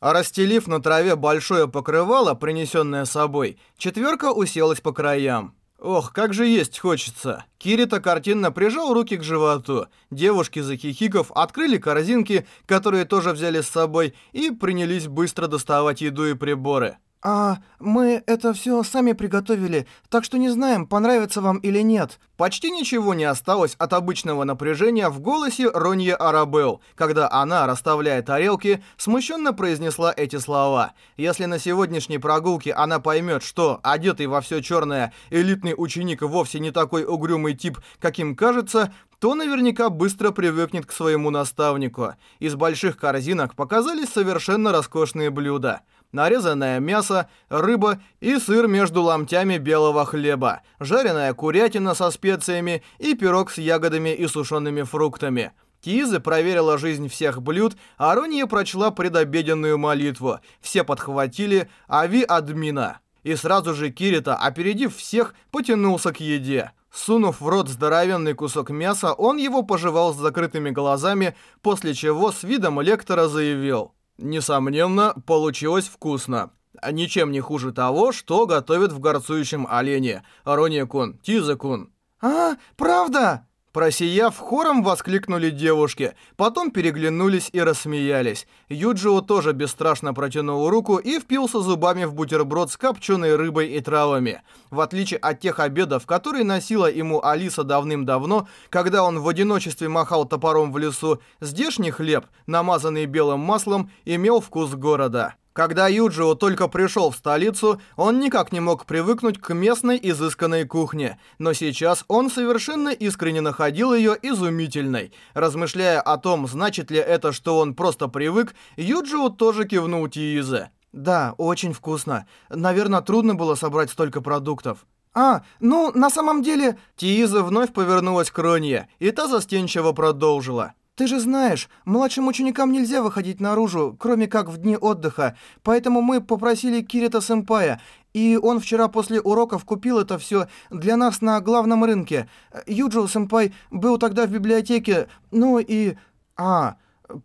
А расстелив на траве большое покрывало, принесенное собой, четверка уселась по краям. Ох, как же есть хочется. Кирита картинно прижал руки к животу. Девушки, захихиков, открыли корзинки, которые тоже взяли с собой, и принялись быстро доставать еду и приборы. «А мы это все сами приготовили, так что не знаем, понравится вам или нет». Почти ничего не осталось от обычного напряжения в голосе Ронье Арабел, когда она, расставляя тарелки, смущенно произнесла эти слова. Если на сегодняшней прогулке она поймет, что одетый во все черное элитный ученик вовсе не такой угрюмый тип, каким кажется, то наверняка быстро привыкнет к своему наставнику. Из больших корзинок показались совершенно роскошные блюда – нарезанное мясо, рыба и сыр между ломтями белого хлеба, жареная курятина со специями и пирог с ягодами и сушеными фруктами. Киза проверила жизнь всех блюд, а Ронья прочла предобеденную молитву. Все подхватили «Ави админа». И сразу же Кирита, опередив всех, потянулся к еде. Сунув в рот здоровенный кусок мяса, он его пожевал с закрытыми глазами, после чего с видом лектора заявил Несомненно, получилось вкусно. Ничем не хуже того, что готовят в горцующем олене. Рония-кун, Тиза-кун. «А, правда?» Просияв, хором воскликнули девушки, потом переглянулись и рассмеялись. Юджио тоже бесстрашно протянул руку и впился зубами в бутерброд с копченой рыбой и травами. В отличие от тех обедов, которые носила ему Алиса давным-давно, когда он в одиночестве махал топором в лесу, здешний хлеб, намазанный белым маслом, имел вкус города. Когда Юджио только пришел в столицу, он никак не мог привыкнуть к местной изысканной кухне, но сейчас он совершенно искренне находил ее изумительной. Размышляя о том, значит ли это, что он просто привык, Юджио тоже кивнул Тиизе. «Да, очень вкусно. Наверное, трудно было собрать столько продуктов». «А, ну, на самом деле...» Тииза вновь повернулась к Ронье, и та застенчиво продолжила. Ты же знаешь, младшим ученикам нельзя выходить наружу, кроме как в дни отдыха, поэтому мы попросили Кирита-сэмпая, и он вчера после уроков купил это все для нас на главном рынке. Юджио-сэмпай был тогда в библиотеке, ну и... А,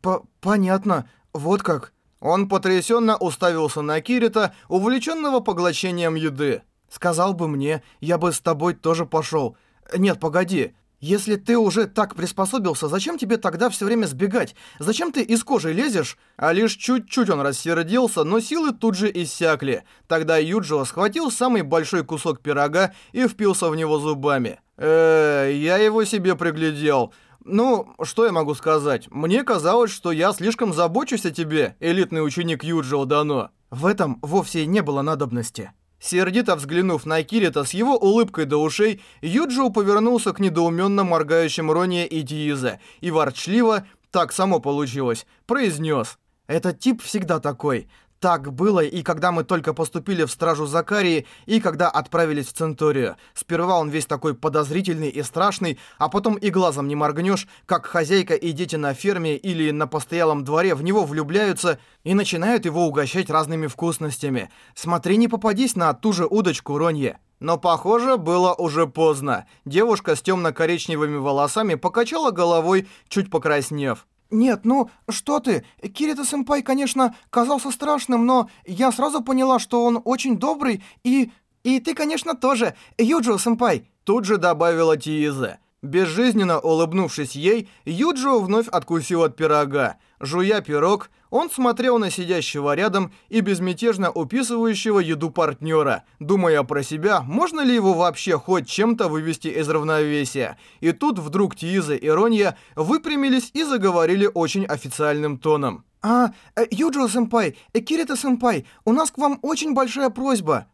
по понятно, вот как. Он потрясенно уставился на Кирита, увлеченного поглощением еды. Сказал бы мне, я бы с тобой тоже пошел. Нет, погоди, если ты уже так приспособился, зачем тебе тогда все время сбегать? Зачем ты из кожи лезешь? А лишь чуть-чуть он рассердился, но силы тут же иссякли. Тогда Юджио схватил самый большой кусок пирога и впился в него зубами. Э, я его себе приглядел. Ну, что я могу сказать? Мне казалось, что я слишком забочусь о тебе, элитный ученик Юджио Дано. В этом вовсе не было надобности. Сердито взглянув на Кирита с его улыбкой до ушей, Юджио повернулся к недоуменно моргающим Роне и Диизе и ворчливо, так само получилось, произнес. «Этот тип всегда такой. Так было и когда мы только поступили в стражу Закарии, и когда отправились в Центорию. Сперва он весь такой подозрительный и страшный, а потом и глазом не моргнешь, как хозяйка и дети на ферме или на постоялом дворе в него влюбляются и начинают его угощать разными вкусностями. Смотри, не попадись на ту же удочку, Ронье. Но, похоже, было уже поздно. Девушка с темно-коричневыми волосами покачала головой, чуть покраснев. «Нет, ну, что ты? Кирита-сэмпай, конечно, казался страшным, но я сразу поняла, что он очень добрый и... И ты, конечно, тоже, Юджио-сэмпай!» Тут же добавила Тиизе. Безжизненно улыбнувшись ей, Юджио вновь откусил от пирога. Жуя пирог, он смотрел на сидящего рядом и безмятежно уписывающего еду партнера, думая про себя, можно ли его вообще хоть чем-то вывести из равновесия. И тут вдруг Тииза и Ронья выпрямились и заговорили очень официальным тоном. «А, э, Юджио-сэмпай, э, Кирита-сэмпай, у нас к вам очень большая просьба».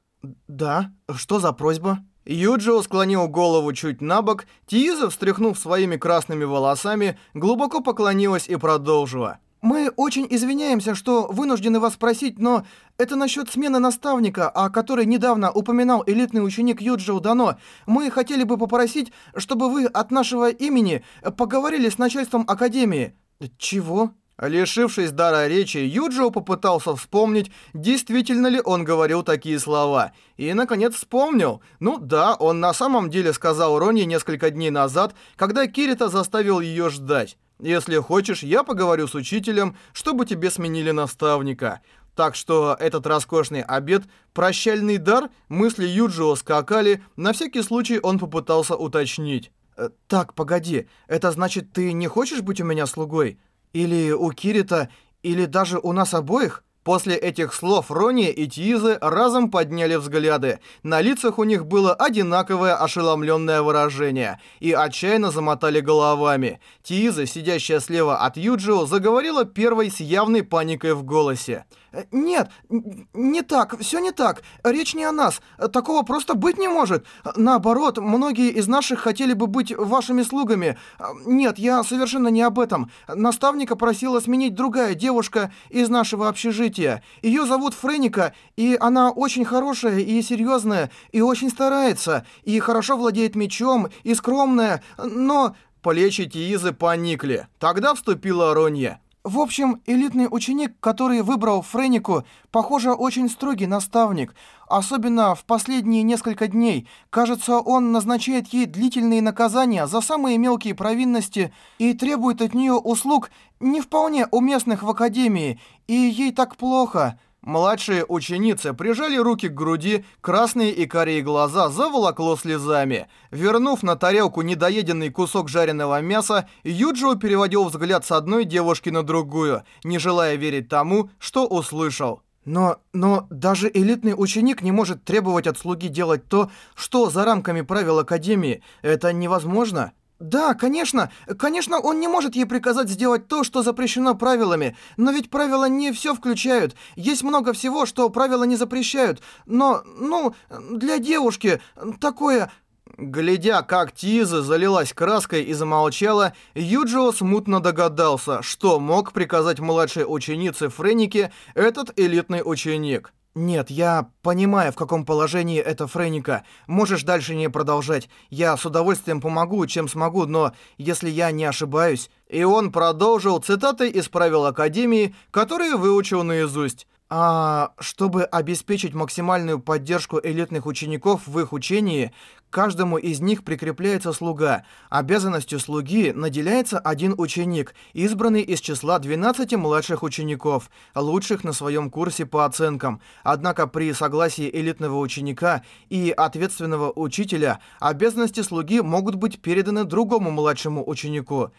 «Да? Что за просьба?» Юджио склонил голову чуть на бок, Тииза, встряхнув своими красными волосами, глубоко поклонилась и продолжила. «Мы очень извиняемся, что вынуждены вас спросить, но это насчет смены наставника, о которой недавно упоминал элитный ученик Юджио Дано. Мы хотели бы попросить, чтобы вы от нашего имени поговорили с начальством Академии». «Чего?» Лишившись дара речи, Юджио попытался вспомнить, действительно ли он говорил такие слова. И, наконец, вспомнил. Ну да, он на самом деле сказал Ронни несколько дней назад, когда Кирита заставил ее ждать. Если хочешь, я поговорю с учителем, чтобы тебе сменили наставника. Так что этот роскошный обед, прощальный дар, мысли Юджио скакали, на всякий случай он попытался уточнить. Э, «Так, погоди, это значит, ты не хочешь быть у меня слугой? Или у Кирита, или даже у нас обоих?» После этих слов Рони и Тизы разом подняли взгляды. На лицах у них было одинаковое ошеломленное выражение и отчаянно замотали головами. Тиза, сидящая слева от Юджио, заговорила первой с явной паникой в голосе. «Нет, не так, все не так. Речь не о нас. Такого просто быть не может. Наоборот, многие из наших хотели бы быть вашими слугами. Нет, я совершенно не об этом. Наставника просила сменить другая девушка из нашего общежития. Ее зовут Френика, и она очень хорошая и серьезная, и очень старается, и хорошо владеет мечом, и скромная, но...» Плечи Тиизы поникли. Тогда вступила Ронья. В общем, элитный ученик, который выбрал Френику, похоже, очень строгий наставник. Особенно в последние несколько дней. Кажется, он назначает ей длительные наказания за самые мелкие провинности и требует от нее услуг не вполне уместных в Академии. И ей так плохо. Младшие ученицы прижали руки к груди, красные и карие глаза заволокло слезами. Вернув на тарелку недоеденный кусок жареного мяса, Юджио переводил взгляд с одной девушки на другую, не желая верить тому, что услышал. Но, но даже элитный ученик не может требовать от слуги делать то, что за рамками правил Академии. Это невозможно. Да, конечно, конечно, он не может ей приказать сделать то, что запрещено правилами, но ведь правила не все включают. Есть много всего, что правила не запрещают. Но, ну, для девушки такое... Глядя, как Тиза залилась краской и замолчала, Юджио смутно догадался, что мог приказать младшей ученице Френике этот элитный ученик. «Нет, я понимаю, в каком положении это Фрейника. Можешь дальше не продолжать. Я с удовольствием помогу, чем смогу, но если я не ошибаюсь...» И он продолжил цитатой из правил Академии, которые выучил наизусть. А чтобы обеспечить максимальную поддержку элитных учеников в их учении, каждому из них прикрепляется слуга. Обязанностью слуги наделяется один ученик, избранный из числа 12 младших учеников, лучших на своем курсе по оценкам. Однако при согласии элитного ученика и ответственного учителя обязанности слуги могут быть переданы другому младшему ученику.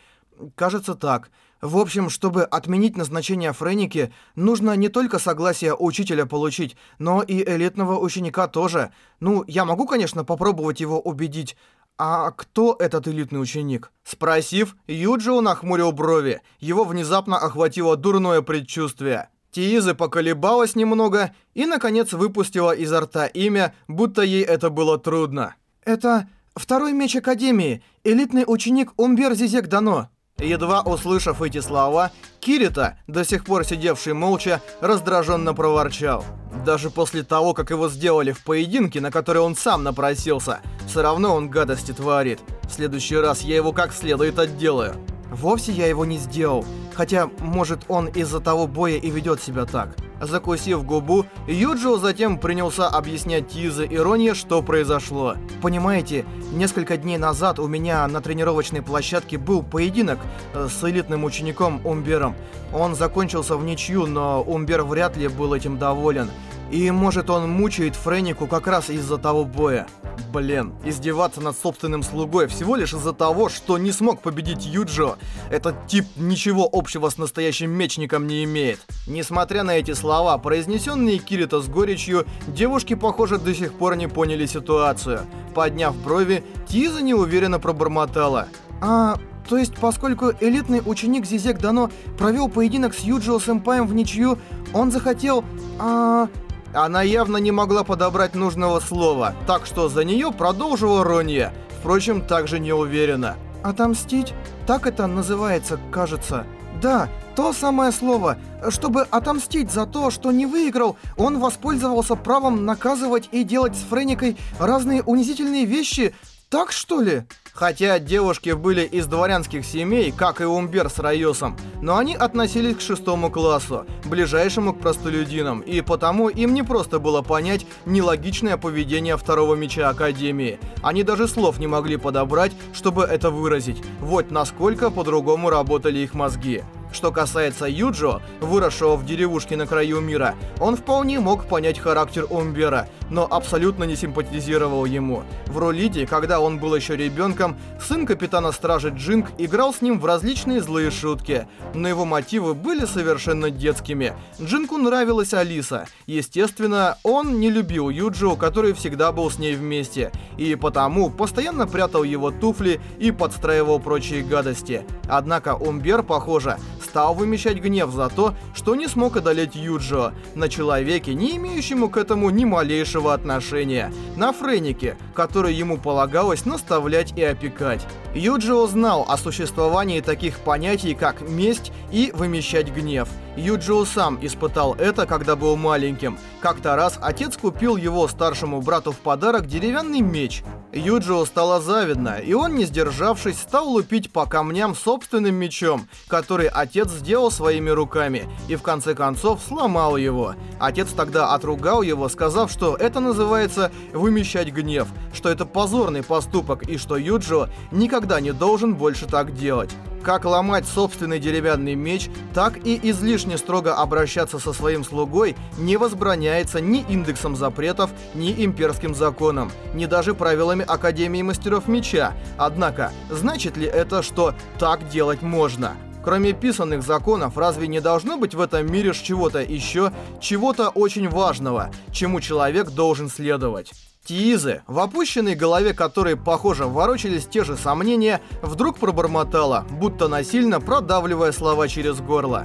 Кажется так. В общем, чтобы отменить назначение Френики, нужно не только согласие учителя получить, но и элитного ученика тоже. Ну, я могу, конечно, попробовать его убедить. А кто этот элитный ученик? Спросив, Юджио нахмурил брови. Его внезапно охватило дурное предчувствие. Тииза поколебалась немного и, наконец, выпустила изо рта имя, будто ей это было трудно. «Это второй меч Академии, элитный ученик Умбер Зизек Дано». Едва услышав эти слова, Кирита, до сих пор сидевший молча, раздраженно проворчал. Даже после того, как его сделали в поединке, на который он сам напросился, все равно он гадости творит. В следующий раз я его как следует отделаю. Вовсе я его не сделал. Хотя, может, он из-за того боя и ведет себя так. Закусив губу, Юджио затем принялся объяснять Тизе и что произошло. Понимаете, несколько дней назад у меня на тренировочной площадке был поединок э, с элитным учеником Умбером. Он закончился в ничью, но Умбер вряд ли был этим доволен. И может он мучает Френику как раз из-за того боя. Блин, издеваться над собственным слугой всего лишь из-за того, что не смог победить Юджо. Этот тип ничего общего с настоящим мечником не имеет. Несмотря на эти слова, произнесенные Кирита с горечью, девушки, похоже, до сих пор не поняли ситуацию. Подняв брови, Тиза неуверенно пробормотала. А, то есть, поскольку элитный ученик Зизек Дано провел поединок с Юджио Сэмпаем в ничью, он захотел... А, она явно не могла подобрать нужного слова, так что за нее продолжила Ронья, впрочем, также не уверена. «Отомстить? Так это называется, кажется». «Да, то самое слово. Чтобы отомстить за то, что не выиграл, он воспользовался правом наказывать и делать с Френикой разные унизительные вещи. Так что ли?» Хотя девушки были из дворянских семей, как и Умбер с Райосом, но они относились к шестому классу, ближайшему к простолюдинам, и потому им не просто было понять нелогичное поведение второго меча Академии. Они даже слов не могли подобрать, чтобы это выразить. Вот насколько по-другому работали их мозги. Что касается Юджо, выросшего в деревушке на краю мира, он вполне мог понять характер Умбера, но абсолютно не симпатизировал ему. В Ролиде, когда он был еще ребенком, сын капитана стражи Джинг играл с ним в различные злые шутки, но его мотивы были совершенно детскими. Джинку нравилась Алиса. Естественно, он не любил Юджо, который всегда был с ней вместе, и потому постоянно прятал его туфли и подстраивал прочие гадости. Однако Умбер, похоже, стал вымещать гнев за то, что не смог одолеть Юджио, на человеке, не имеющему к этому ни малейшего отношения, на Френике, который ему полагалось наставлять и опекать. Юджио знал о существовании таких понятий, как месть и вымещать гнев. Юджио сам испытал это, когда был маленьким. Как-то раз отец купил его старшему брату в подарок деревянный меч. Юджио стало завидно, и он, не сдержавшись, стал лупить по камням собственным мечом, который отец сделал своими руками, и в конце концов сломал его. Отец тогда отругал его, сказав, что это называется «вымещать гнев», что это позорный поступок и что Юджио никогда не должен больше так делать. Как ломать собственный деревянный меч, так и излишне строго обращаться со своим слугой не возбраняется ни индексом запретов, ни имперским законом, ни даже правилами Академии Мастеров Меча. Однако, значит ли это, что так делать можно? Кроме писанных законов, разве не должно быть в этом мире чего-то еще, чего-то очень важного, чему человек должен следовать? Тиизы, в опущенной голове которой, похоже, ворочались те же сомнения, вдруг пробормотала, будто насильно продавливая слова через горло.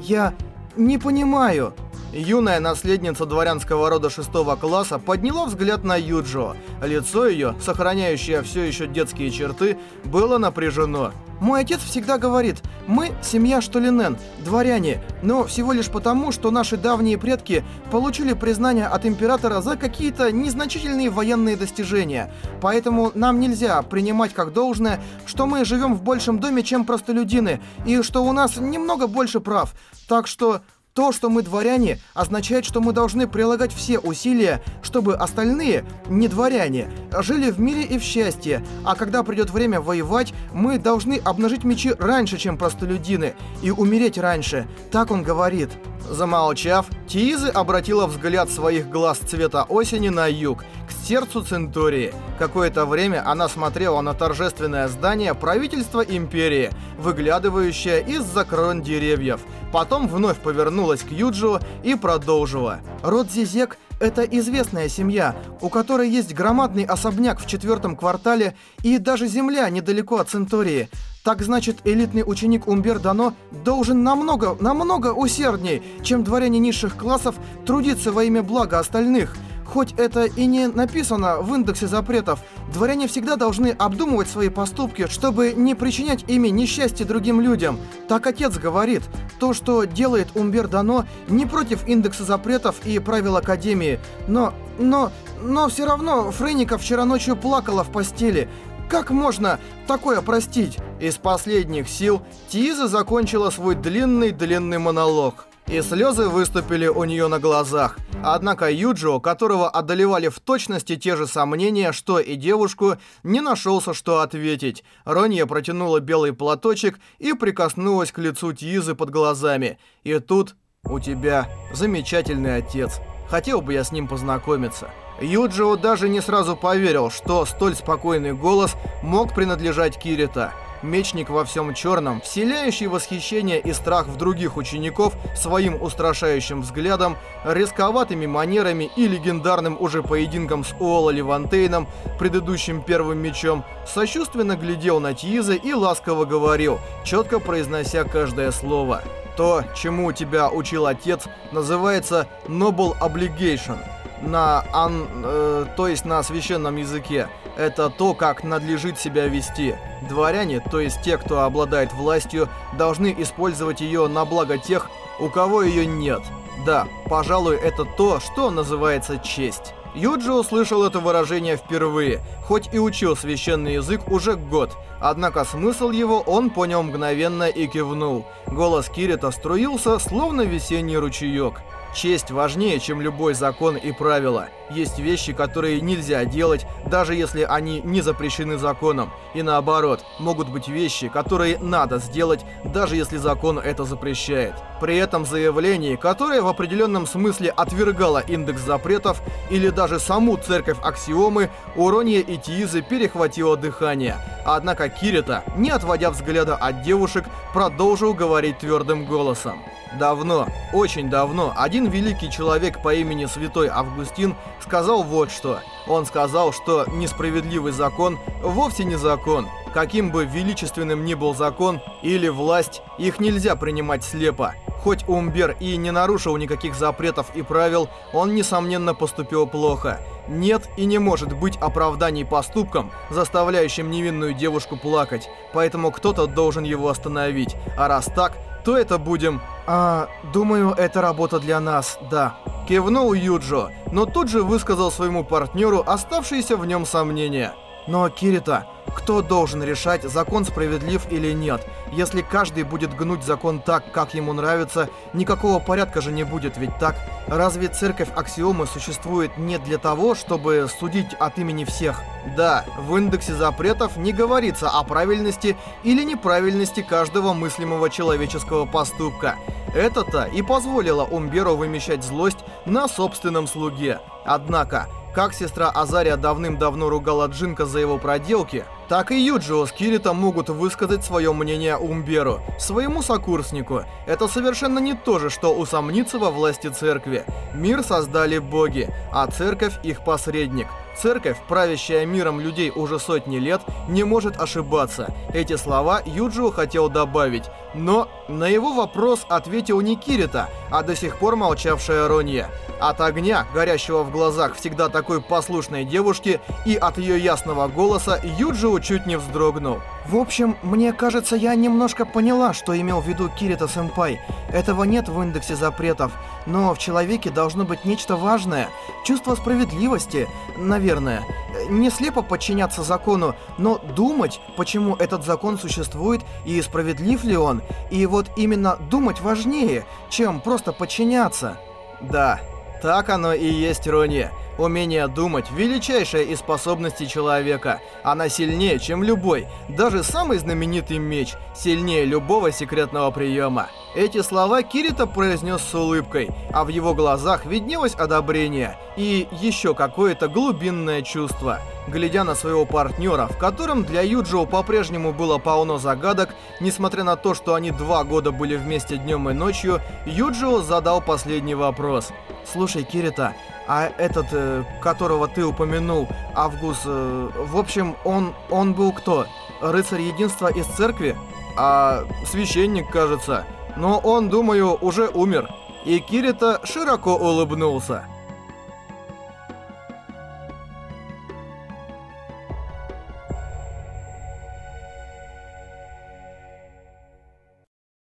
«Я не понимаю». Юная наследница дворянского рода шестого класса подняла взгляд на Юджо. Лицо ее, сохраняющее все еще детские черты, было напряжено. Мой отец всегда говорит, мы семья Штолинен, дворяне, но всего лишь потому, что наши давние предки получили признание от императора за какие-то незначительные военные достижения. Поэтому нам нельзя принимать как должное, что мы живем в большем доме, чем простолюдины, и что у нас немного больше прав. Так что то, что мы дворяне, означает, что мы должны прилагать все усилия, чтобы остальные, не дворяне, жили в мире и в счастье. А когда придет время воевать, мы должны обнажить мечи раньше, чем простолюдины, и умереть раньше. Так он говорит. Замолчав, Тиизы обратила взгляд своих глаз цвета осени на юг, к сердцу Центурии. Какое-то время она смотрела на торжественное здание правительства Империи, выглядывающее из-за крон деревьев. Потом вновь повернулась к Юджио и продолжила. «Род Зизек — это известная семья, у которой есть громадный особняк в четвертом квартале и даже земля недалеко от Центурии. Так значит, элитный ученик Умбер Дано должен намного, намного усердней, чем дворяне низших классов, трудиться во имя блага остальных. Хоть это и не написано в индексе запретов, дворяне всегда должны обдумывать свои поступки, чтобы не причинять ими несчастье другим людям. Так отец говорит. То, что делает Умбер Дано, не против индекса запретов и правил Академии. Но, но, но все равно Фрейника вчера ночью плакала в постели. Как можно такое простить? Из последних сил Тиза закончила свой длинный-длинный монолог. И слезы выступили у нее на глазах. Однако Юджио, которого одолевали в точности те же сомнения, что и девушку, не нашелся, что ответить. Ронья протянула белый платочек и прикоснулась к лицу Тизы под глазами. И тут у тебя замечательный отец. Хотел бы я с ним познакомиться. Юджио даже не сразу поверил, что столь спокойный голос мог принадлежать Кирита. Мечник во всем черном, вселяющий восхищение и страх в других учеников своим устрашающим взглядом, рисковатыми манерами и легендарным уже поединком с Уолла Левантейном, предыдущим первым мечом, сочувственно глядел на Тиза и ласково говорил, четко произнося каждое слово. То, чему тебя учил отец, называется Noble Obligation – на ан, э, то есть на священном языке, это то, как надлежит себя вести. Дворяне, то есть те, кто обладает властью, должны использовать ее на благо тех, у кого ее нет. Да, пожалуй, это то, что называется честь. Юджи услышал это выражение впервые, хоть и учил священный язык уже год. Однако смысл его он понял мгновенно и кивнул. Голос Кирита струился, словно весенний ручеек. Честь важнее, чем любой закон и правила. Есть вещи, которые нельзя делать, даже если они не запрещены законом. И наоборот, могут быть вещи, которые надо сделать, даже если закон это запрещает. При этом заявлении, которое в определенном смысле отвергало индекс запретов или даже саму церковь аксиомы, Урония и Тиизы перехватило дыхание. Однако Кирита, не отводя взгляда от девушек, продолжил говорить твердым голосом. Давно, очень давно, один великий человек по имени Святой Августин сказал вот что. Он сказал, что несправедливый закон вовсе не закон. Каким бы величественным ни был закон или власть, их нельзя принимать слепо. Хоть Умбер и не нарушил никаких запретов и правил, он, несомненно, поступил плохо. Нет и не может быть оправданий поступкам, заставляющим невинную девушку плакать, поэтому кто-то должен его остановить. А раз так, то это будем... А, думаю, это работа для нас, да. Кивнул Юджо, но тут же высказал своему партнеру оставшиеся в нем сомнения. Но, Кирита, кто должен решать, закон справедлив или нет? Если каждый будет гнуть закон так, как ему нравится, никакого порядка же не будет, ведь так? Разве церковь Аксиомы существует не для того, чтобы судить от имени всех? Да, в индексе запретов не говорится о правильности или неправильности каждого мыслимого человеческого поступка. Это-то и позволило Умберу вымещать злость на собственном слуге. Однако, как сестра Азария давным-давно ругала Джинка за его проделки, так и Юджио с Киритом могут высказать свое мнение Умберу, своему сокурснику. Это совершенно не то же, что усомниться во власти церкви. Мир создали боги, а церковь их посредник. Церковь, правящая миром людей уже сотни лет, не может ошибаться. Эти слова Юджио хотел добавить, но на его вопрос ответил не Кирита, а до сих пор молчавшая Ронья. От огня, горящего в глазах всегда такой послушной девушки, и от ее ясного голоса Юджио чуть не вздрогнул. В общем, мне кажется, я немножко поняла, что имел в виду Кирита-сэмпай. Этого нет в индексе запретов, но в человеке должно быть нечто важное. Чувство справедливости, наверное. Не слепо подчиняться закону, но думать, почему этот закон существует и справедлив ли он. И вот именно думать важнее, чем просто подчиняться. Да, так оно и есть, Рони. Умение думать – величайшая из способностей человека. Она сильнее, чем любой, даже самый знаменитый меч, сильнее любого секретного приема. Эти слова Кирита произнес с улыбкой, а в его глазах виднелось одобрение и еще какое-то глубинное чувство. Глядя на своего партнера, в котором для Юджио по-прежнему было полно загадок, несмотря на то, что они два года были вместе днем и ночью, Юджио задал последний вопрос. «Слушай, Кирита, а этот, э, которого ты упомянул, Август, э, в общем, он, он был кто? Рыцарь единства из церкви? А священник, кажется. Но он, думаю, уже умер. И Кирита широко улыбнулся.